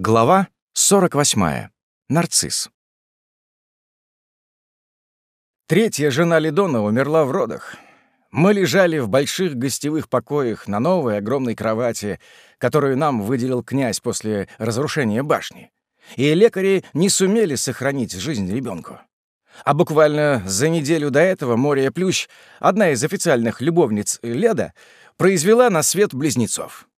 Глава 48. Нарцисс. Третья жена Лидона умерла в родах. Мы лежали в больших гостевых покоях на новой огромной кровати, которую нам выделил князь после разрушения башни. И лекари не сумели сохранить жизнь ребенку. А буквально за неделю до этого Мория Плющ, одна из официальных любовниц Леда, произвела на свет близнецов.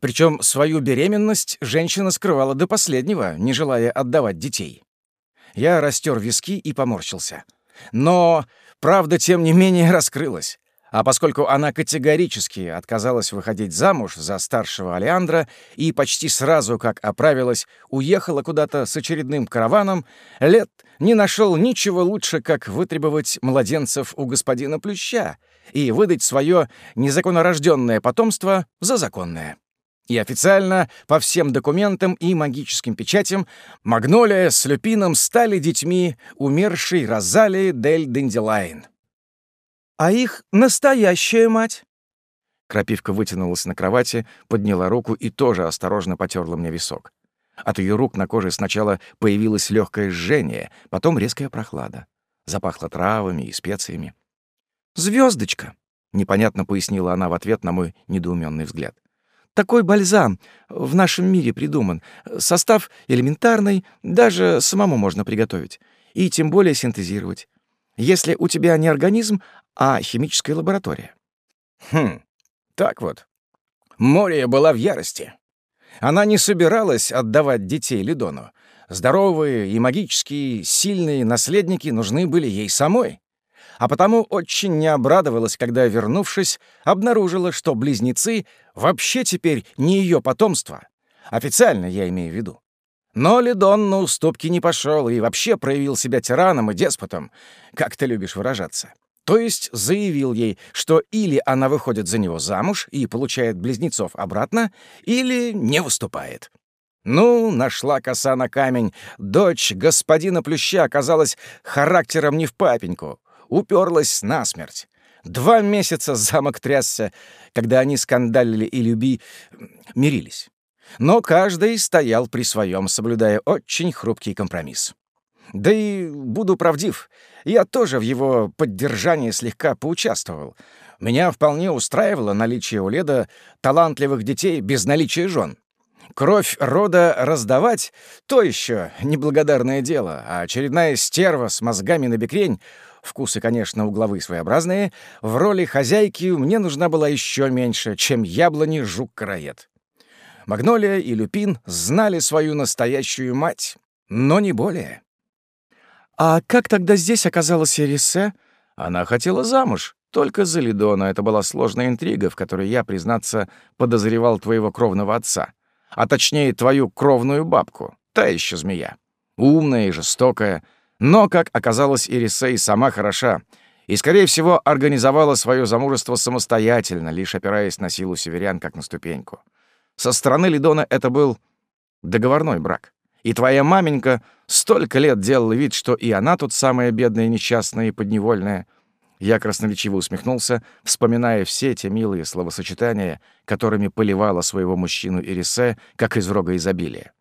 Причем свою беременность женщина скрывала до последнего, не желая отдавать детей. Я растер виски и поморщился. Но правда, тем не менее, раскрылась. А поскольку она категорически отказалась выходить замуж за старшего Алеандра и почти сразу, как оправилась, уехала куда-то с очередным караваном, Лет не нашел ничего лучше, как вытребовать младенцев у господина Плюща и выдать свое незаконнорожденное потомство за законное. И официально, по всем документам и магическим печатям, Магнолия с Люпином стали детьми умершей Розалии Дель Денделайн. «А их настоящая мать?» Крапивка вытянулась на кровати, подняла руку и тоже осторожно потерла мне висок. От ее рук на коже сначала появилось легкое жжение, потом резкая прохлада. Запахло травами и специями. Звездочка, непонятно пояснила она в ответ на мой недоуменный взгляд. Такой бальзам в нашем мире придуман. Состав элементарный, даже самому можно приготовить. И тем более синтезировать. Если у тебя не организм, а химическая лаборатория. Хм, так вот. Мория была в ярости. Она не собиралась отдавать детей Лидону. Здоровые и магические, сильные наследники нужны были ей самой а потому очень не обрадовалась, когда, вернувшись, обнаружила, что близнецы вообще теперь не ее потомство. Официально я имею в виду. Но Лидон на уступки не пошел и вообще проявил себя тираном и деспотом, как ты любишь выражаться. То есть заявил ей, что или она выходит за него замуж и получает близнецов обратно, или не выступает. Ну, нашла коса на камень. Дочь господина Плюща оказалась характером не в папеньку уперлась насмерть. Два месяца замок трясся, когда они скандалили и люби мирились. Но каждый стоял при своем, соблюдая очень хрупкий компромисс. Да и буду правдив, я тоже в его поддержании слегка поучаствовал. Меня вполне устраивало наличие у Леда талантливых детей без наличия жен. Кровь рода раздавать — то еще неблагодарное дело, а очередная стерва с мозгами на бекрень Вкусы, конечно, у главы своеобразные. В роли хозяйки мне нужна была еще меньше, чем яблони жук-караед. Магнолия и Люпин знали свою настоящую мать, но не более. «А как тогда здесь оказалась Эрисе?» Она хотела замуж, только за Лидона. Это была сложная интрига, в которой я, признаться, подозревал твоего кровного отца. А точнее, твою кровную бабку. Та еще змея. Умная и жестокая, но, как оказалось, Ирисей сама хороша и, скорее всего, организовала свое замужество самостоятельно, лишь опираясь на силу северян, как на ступеньку. Со стороны Лидона это был договорной брак. И твоя маменька столько лет делала вид, что и она тут самая бедная, несчастная и подневольная. Я красноречиво усмехнулся, вспоминая все те милые словосочетания, которыми поливала своего мужчину Ирисе, как из рога изобилия.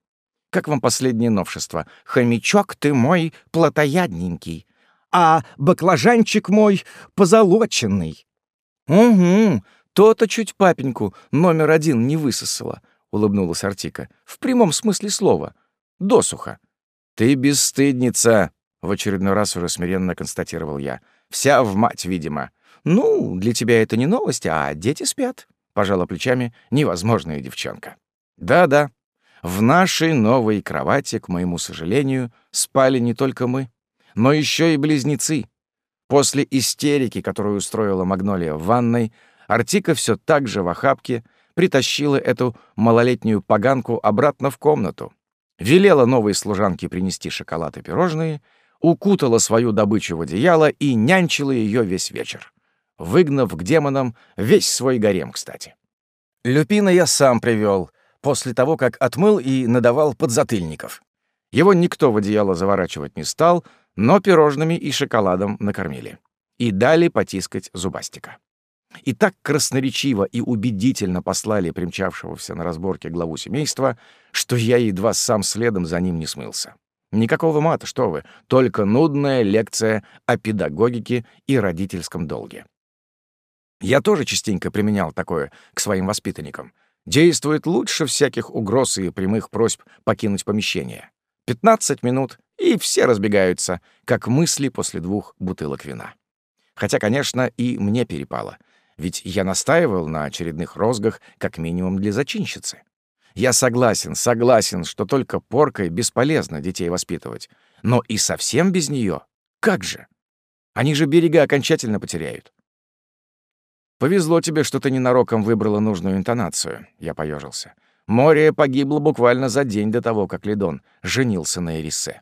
Как вам последнее новшество? Хомячок ты мой плотоядненький, а баклажанчик мой позолоченный. Угу, то-то чуть папеньку номер один не высосала, улыбнулась Артика. В прямом смысле слова. Досуха. Ты бесстыдница, в очередной раз уже смиренно констатировал я. Вся в мать, видимо. Ну, для тебя это не новость, а дети спят. Пожала плечами невозможная девчонка. Да-да, в нашей новой кровати, к моему сожалению, спали не только мы, но еще и близнецы. После истерики, которую устроила Магнолия в ванной, Артика все так же в охапке притащила эту малолетнюю поганку обратно в комнату, велела новой служанке принести шоколад и пирожные, укутала свою добычу в одеяло и нянчила ее весь вечер, выгнав к демонам весь свой гарем, кстати. Люпина я сам привел, после того, как отмыл и надавал подзатыльников. Его никто в одеяло заворачивать не стал, но пирожными и шоколадом накормили. И дали потискать зубастика. И так красноречиво и убедительно послали примчавшегося на разборке главу семейства, что я едва сам следом за ним не смылся. Никакого мата, что вы, только нудная лекция о педагогике и родительском долге. Я тоже частенько применял такое к своим воспитанникам. Действует лучше всяких угроз и прямых просьб покинуть помещение. 15 минут, и все разбегаются, как мысли после двух бутылок вина. Хотя, конечно, и мне перепало, ведь я настаивал на очередных розгах как минимум для зачинщицы. Я согласен, согласен, что только поркой бесполезно детей воспитывать. Но и совсем без нее? Как же? Они же берега окончательно потеряют. Повезло тебе, что ты ненароком выбрала нужную интонацию, я поежился. Море погибло буквально за день до того, как Лидон женился на Эрисе.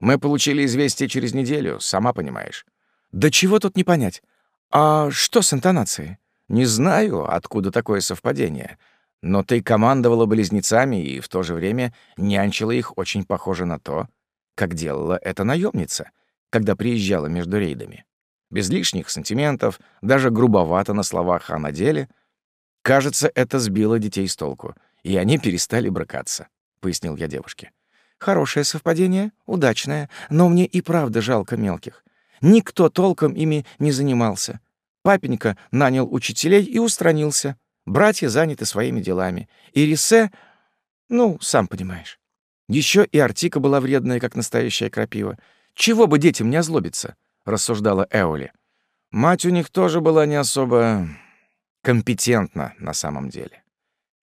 Мы получили известие через неделю, сама понимаешь. Да чего тут не понять? А что с интонацией? Не знаю, откуда такое совпадение. Но ты командовала близнецами и в то же время нянчила их очень похоже на то, как делала эта наемница, когда приезжала между рейдами. Без лишних сантиментов, даже грубовато на словах, а на деле. Кажется, это сбило детей с толку, и они перестали бракаться, — пояснил я девушке. Хорошее совпадение, удачное, но мне и правда жалко мелких. Никто толком ими не занимался. Папенька нанял учителей и устранился — Братья заняты своими делами. И Рисе, ну, сам понимаешь. Еще и Артика была вредная, как настоящая крапива. Чего бы детям не озлобиться, рассуждала Эоли. Мать у них тоже была не особо компетентна на самом деле.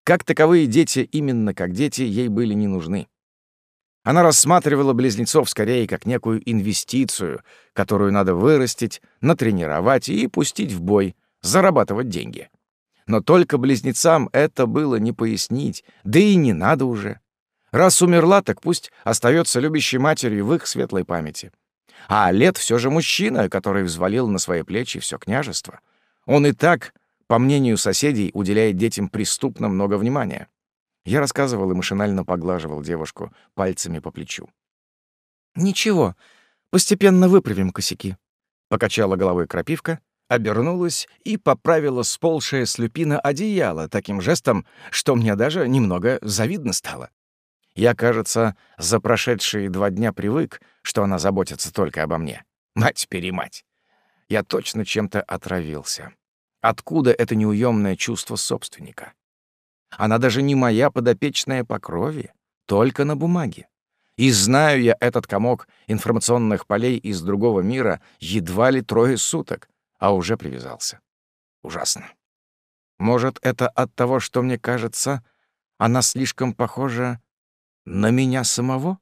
Как таковые дети, именно как дети, ей были не нужны. Она рассматривала близнецов скорее как некую инвестицию, которую надо вырастить, натренировать и пустить в бой, зарабатывать деньги. Но только близнецам это было не пояснить, да и не надо уже. Раз умерла, так пусть остается любящей матерью в их светлой памяти. А Лет все же мужчина, который взвалил на свои плечи все княжество. Он и так, по мнению соседей, уделяет детям преступно много внимания. Я рассказывал и машинально поглаживал девушку пальцами по плечу. «Ничего, постепенно выправим косяки», — покачала головой крапивка, обернулась и поправила сползшее с люпина одеяло таким жестом, что мне даже немного завидно стало. Я, кажется, за прошедшие два дня привык, что она заботится только обо мне. Мать-перемать. Я точно чем-то отравился. Откуда это неуемное чувство собственника? Она даже не моя подопечная по крови, только на бумаге. И знаю я этот комок информационных полей из другого мира едва ли трое суток, а уже привязался. Ужасно. Может, это от того, что мне кажется, она слишком похожа на меня самого?